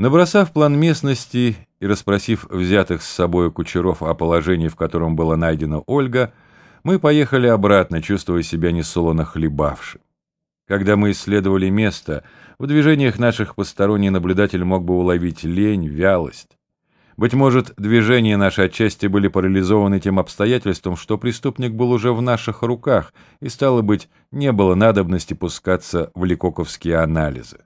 Набросав план местности и расспросив взятых с собой кучеров о положении, в котором была найдена Ольга, мы поехали обратно, чувствуя себя несолоно хлебавши. Когда мы исследовали место, в движениях наших посторонний наблюдатель мог бы уловить лень, вялость. Быть может, движения наши отчасти были парализованы тем обстоятельством, что преступник был уже в наших руках, и, стало быть, не было надобности пускаться в лекоковские анализы.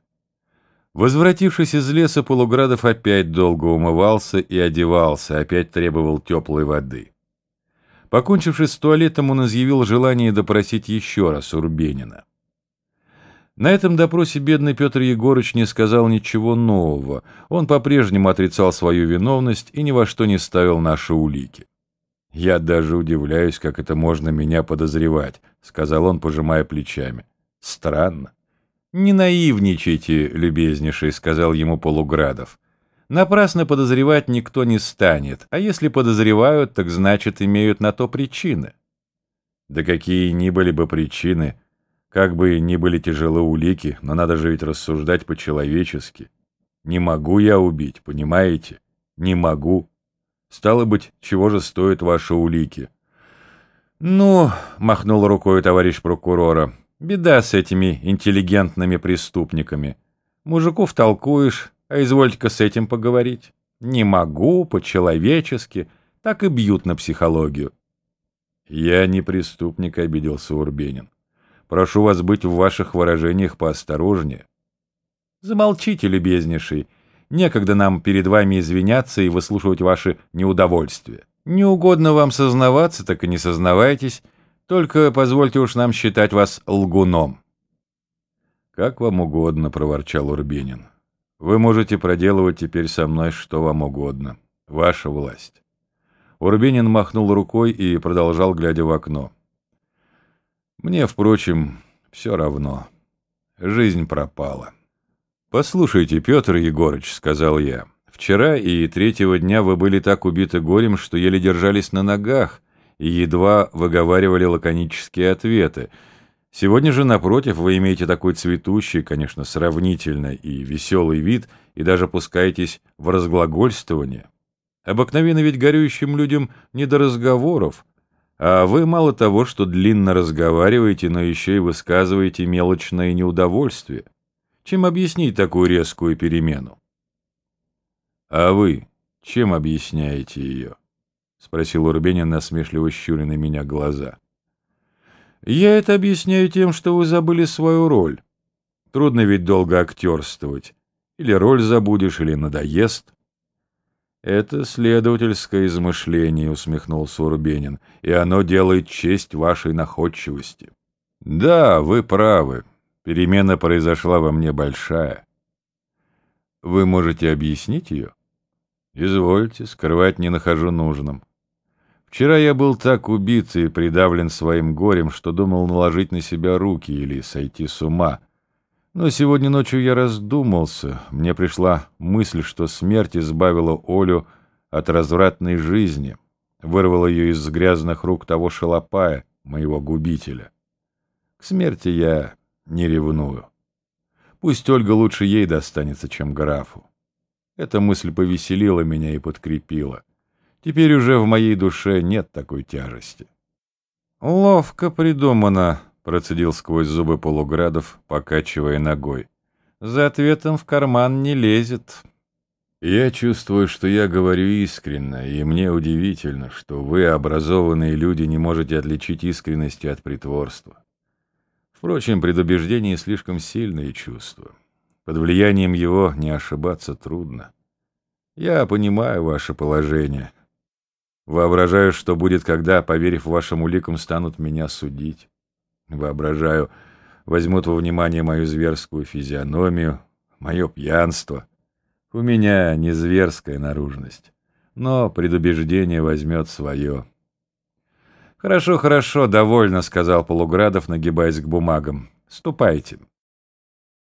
Возвратившись из леса, Полуградов опять долго умывался и одевался, опять требовал теплой воды. Покончившись с туалетом, он изъявил желание допросить еще раз Урбенина. На этом допросе бедный Петр Егорыч не сказал ничего нового. Он по-прежнему отрицал свою виновность и ни во что не ставил наши улики. «Я даже удивляюсь, как это можно меня подозревать», — сказал он, пожимая плечами. «Странно». «Не наивничайте, любезнейший», — сказал ему Полуградов. «Напрасно подозревать никто не станет, а если подозревают, так значит имеют на то причины». «Да какие ни были бы причины», как бы ни были тяжелы улики, но надо же ведь рассуждать по-человечески. Не могу я убить, понимаете? Не могу. Стало быть, чего же стоят ваши улики? Ну, махнул рукой товарищ прокурора, беда с этими интеллигентными преступниками. Мужиков толкуешь, а извольте-ка с этим поговорить. Не могу, по-человечески, так и бьют на психологию. Я не преступник, обиделся Урбенин. Прошу вас быть в ваших выражениях поосторожнее. Замолчите, любезнейший. Некогда нам перед вами извиняться и выслушивать ваши неудовольствия. Не угодно вам сознаваться, так и не сознавайтесь, только позвольте уж нам считать вас лгуном. «Как вам угодно», — проворчал Урбенин. «Вы можете проделывать теперь со мной что вам угодно. Ваша власть». Урбенин махнул рукой и продолжал, глядя в окно. Мне, впрочем, все равно. Жизнь пропала. «Послушайте, Петр Егорыч», — сказал я, — «вчера и третьего дня вы были так убиты горем, что еле держались на ногах и едва выговаривали лаконические ответы. Сегодня же, напротив, вы имеете такой цветущий, конечно, сравнительно и веселый вид, и даже пускаетесь в разглагольствование. Обыкновенно ведь горюющим людям не до разговоров, а вы мало того, что длинно разговариваете, но еще и высказываете мелочное неудовольствие. Чем объяснить такую резкую перемену? А вы чем объясняете ее? Спросил Урбенин, насмешливо щуря на меня глаза. Я это объясняю тем, что вы забыли свою роль. Трудно ведь долго актерствовать. Или роль забудешь, или надоест. «Это следовательское измышление», — усмехнулся Урбенин, «и оно делает честь вашей находчивости». «Да, вы правы. Перемена произошла во мне большая». «Вы можете объяснить ее?» «Извольте, скрывать не нахожу нужным». Вчера я был так убит и придавлен своим горем, что думал наложить на себя руки или сойти с ума — но сегодня ночью я раздумался. Мне пришла мысль, что смерть избавила Олю от развратной жизни, вырвала ее из грязных рук того шалопая, моего губителя. К смерти я не ревную. Пусть Ольга лучше ей достанется, чем графу. Эта мысль повеселила меня и подкрепила. Теперь уже в моей душе нет такой тяжести. «Ловко придумано», Процедил сквозь зубы полуградов, покачивая ногой. За ответом в карман не лезет. Я чувствую, что я говорю искренне, и мне удивительно, что вы, образованные люди, не можете отличить искренности от притворства. Впрочем, предубеждение слишком сильное чувство. Под влиянием его не ошибаться трудно. Я понимаю ваше положение. Воображаю, что будет, когда, поверив вашим уликам, станут меня судить. Воображаю, возьмут во внимание мою зверскую физиономию, мое пьянство. У меня не зверская наружность, но предубеждение возьмет свое. «Хорошо, хорошо, довольно», — сказал Полуградов, нагибаясь к бумагам. «Ступайте.